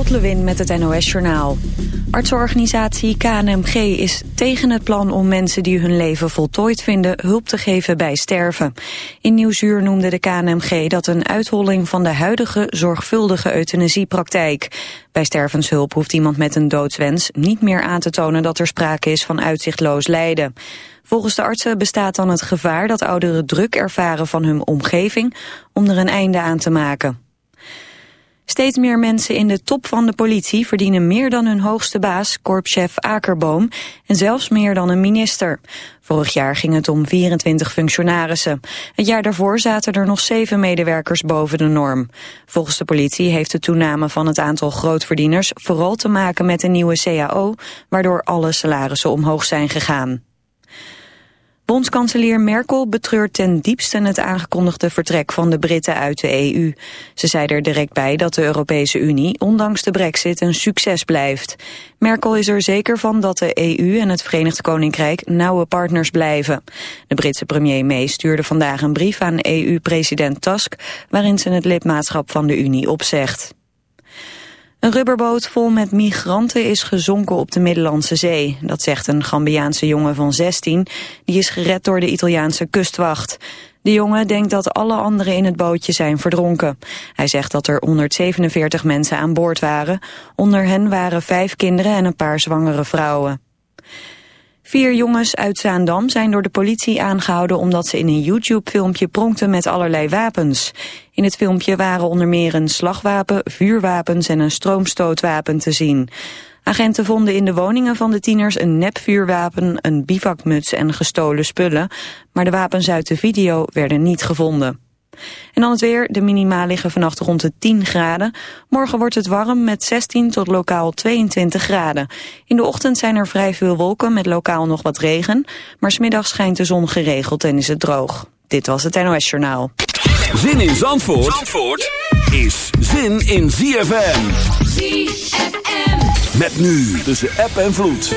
Lot Lewin met het NOS Journaal. Artsorganisatie KNMG is tegen het plan om mensen die hun leven voltooid vinden hulp te geven bij sterven. In Nieuwsuur noemde de KNMG dat een uitholling van de huidige zorgvuldige euthanasiepraktijk. Bij stervenshulp hoeft iemand met een doodswens niet meer aan te tonen dat er sprake is van uitzichtloos lijden. Volgens de artsen bestaat dan het gevaar dat ouderen druk ervaren van hun omgeving om er een einde aan te maken. Steeds meer mensen in de top van de politie verdienen meer dan hun hoogste baas, korpschef Akerboom, en zelfs meer dan een minister. Vorig jaar ging het om 24 functionarissen. Het jaar daarvoor zaten er nog zeven medewerkers boven de norm. Volgens de politie heeft de toename van het aantal grootverdieners vooral te maken met de nieuwe CAO, waardoor alle salarissen omhoog zijn gegaan. Bondskanselier Merkel betreurt ten diepste het aangekondigde vertrek van de Britten uit de EU. Ze zei er direct bij dat de Europese Unie ondanks de brexit een succes blijft. Merkel is er zeker van dat de EU en het Verenigd Koninkrijk nauwe partners blijven. De Britse premier May stuurde vandaag een brief aan EU-president Tusk waarin ze het lidmaatschap van de Unie opzegt. Een rubberboot vol met migranten is gezonken op de Middellandse Zee. Dat zegt een Gambiaanse jongen van 16. Die is gered door de Italiaanse kustwacht. De jongen denkt dat alle anderen in het bootje zijn verdronken. Hij zegt dat er 147 mensen aan boord waren. Onder hen waren vijf kinderen en een paar zwangere vrouwen. Vier jongens uit Zaandam zijn door de politie aangehouden omdat ze in een YouTube-filmpje pronkten met allerlei wapens. In het filmpje waren onder meer een slagwapen, vuurwapens en een stroomstootwapen te zien. Agenten vonden in de woningen van de tieners een nepvuurwapen, een bivakmuts en gestolen spullen, maar de wapens uit de video werden niet gevonden. En dan het weer. De minima liggen vannacht rond de 10 graden. Morgen wordt het warm met 16 tot lokaal 22 graden. In de ochtend zijn er vrij veel wolken met lokaal nog wat regen. Maar smiddag schijnt de zon geregeld en is het droog. Dit was het NOS Journaal. Zin in Zandvoort, Zandvoort is zin in ZFM. ZFM. Met nu tussen app en vloed.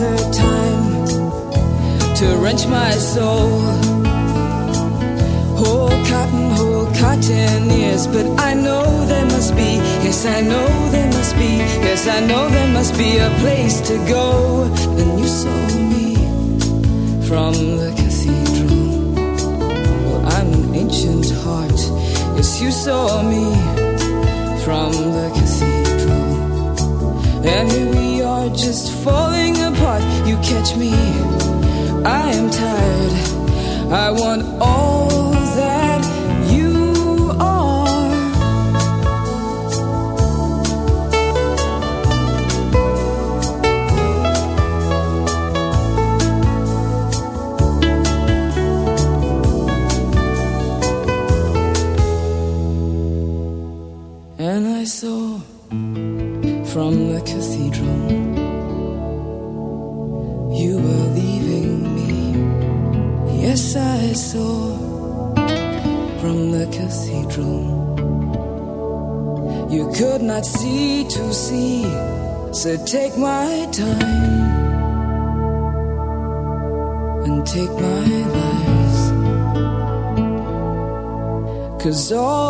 winter time to wrench my soul. Whole cotton, whole cotton ears, but I know there must be, yes, I know there must be, yes, I know there must be a place to go. Then you saw me from the cathedral. Well, I'm an ancient heart, yes, you saw me from the cathedral. And here we are just falling apart. You catch me, I am tired. I want all that so take my time and take my lies. Cause all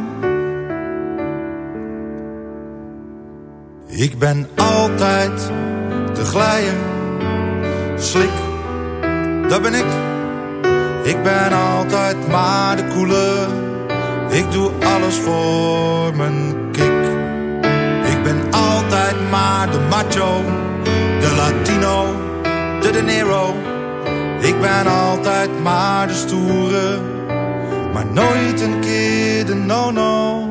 Ik ben altijd de glijer, slik, dat ben ik. Ik ben altijd maar de koele, ik doe alles voor mijn kick. Ik ben altijd maar de macho, de latino, de de nero. Ik ben altijd maar de stoere, maar nooit een keer de no-no.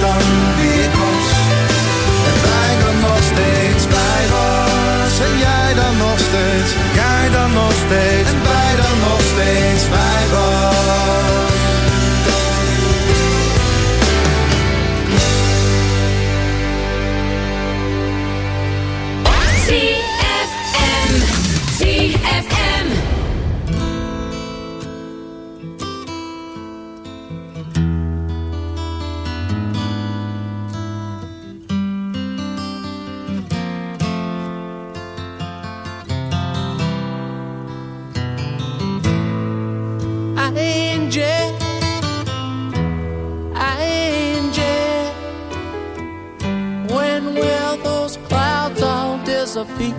dan wie ik. En wij dan nog steeds bij was. En jij dan nog steeds. Jij dan nog steeds. En wij dan nog steeds bij was. Will those clouds all disappear?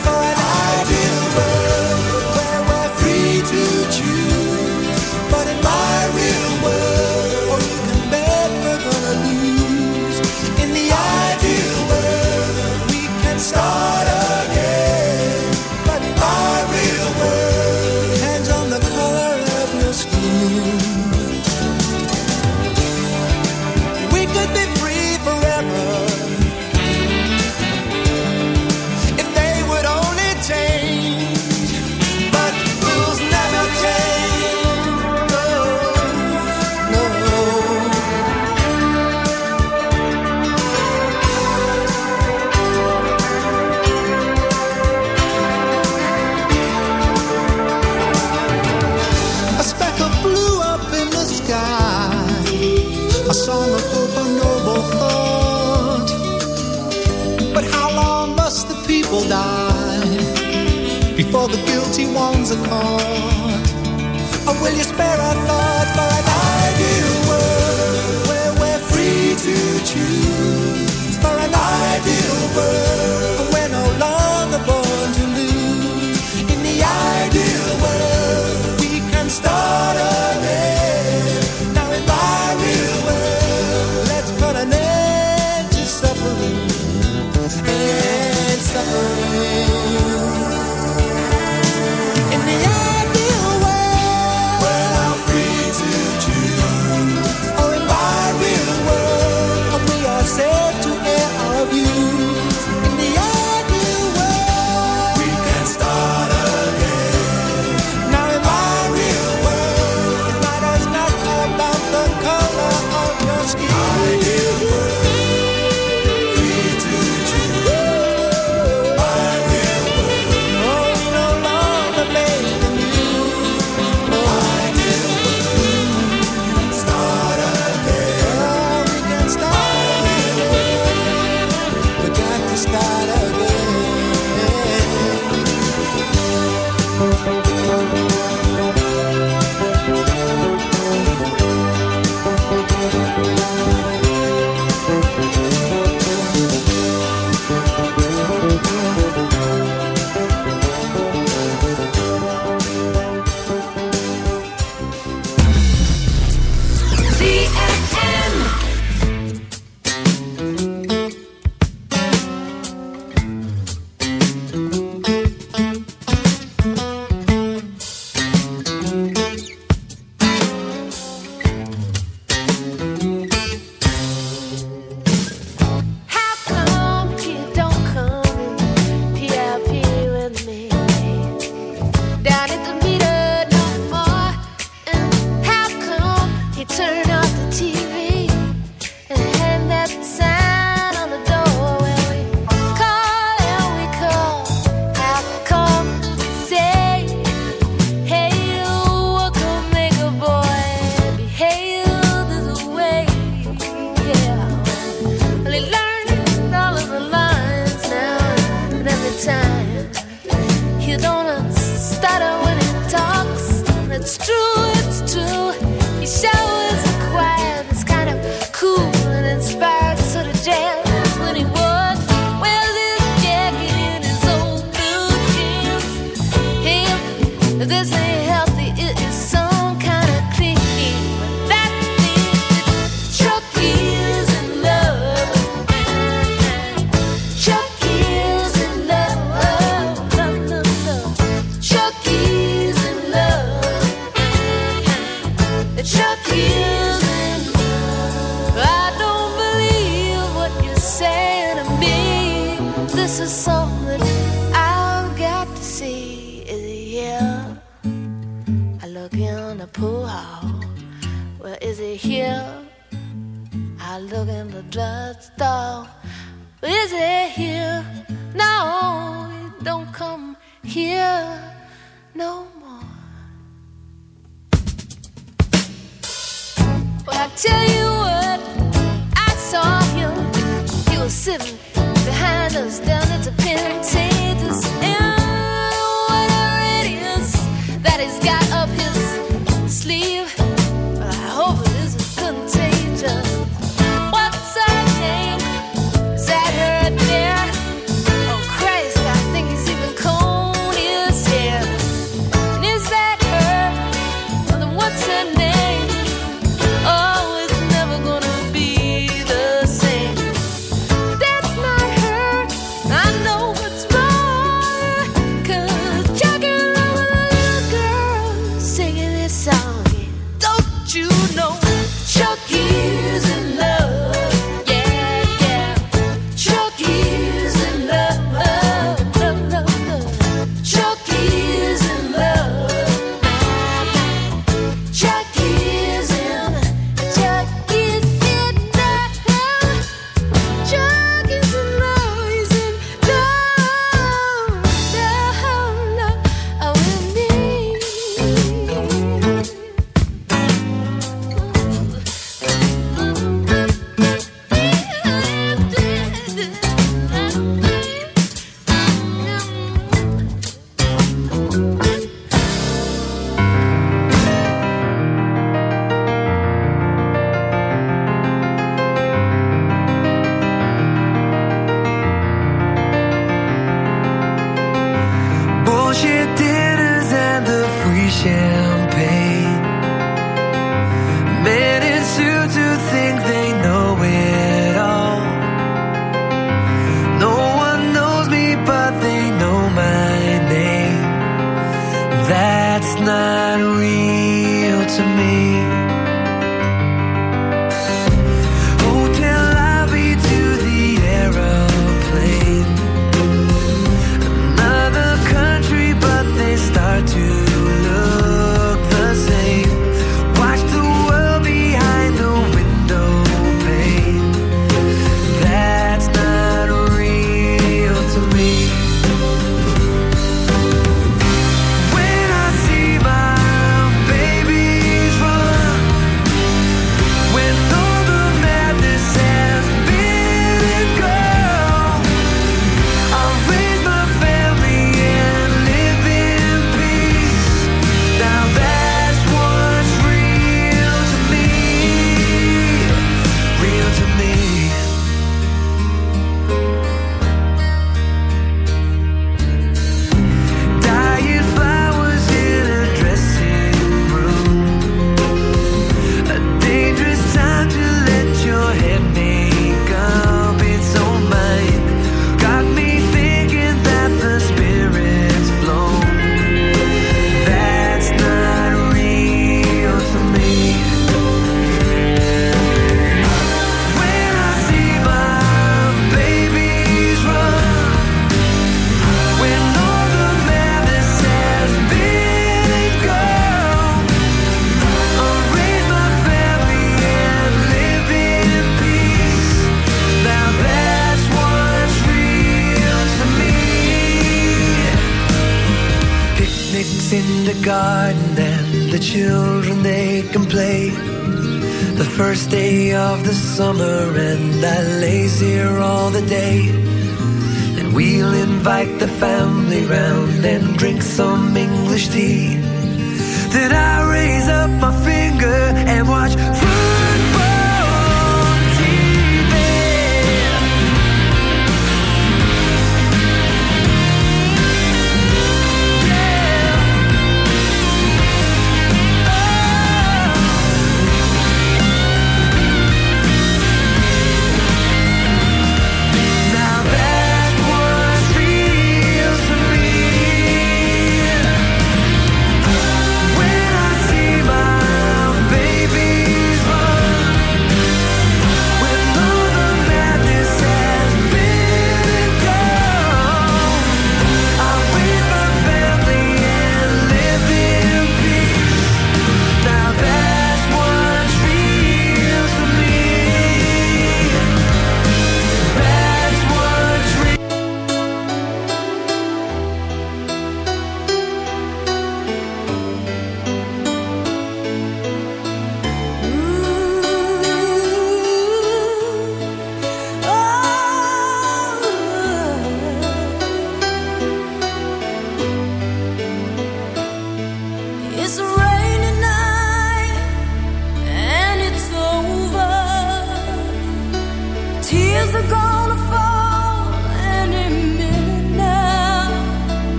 spare a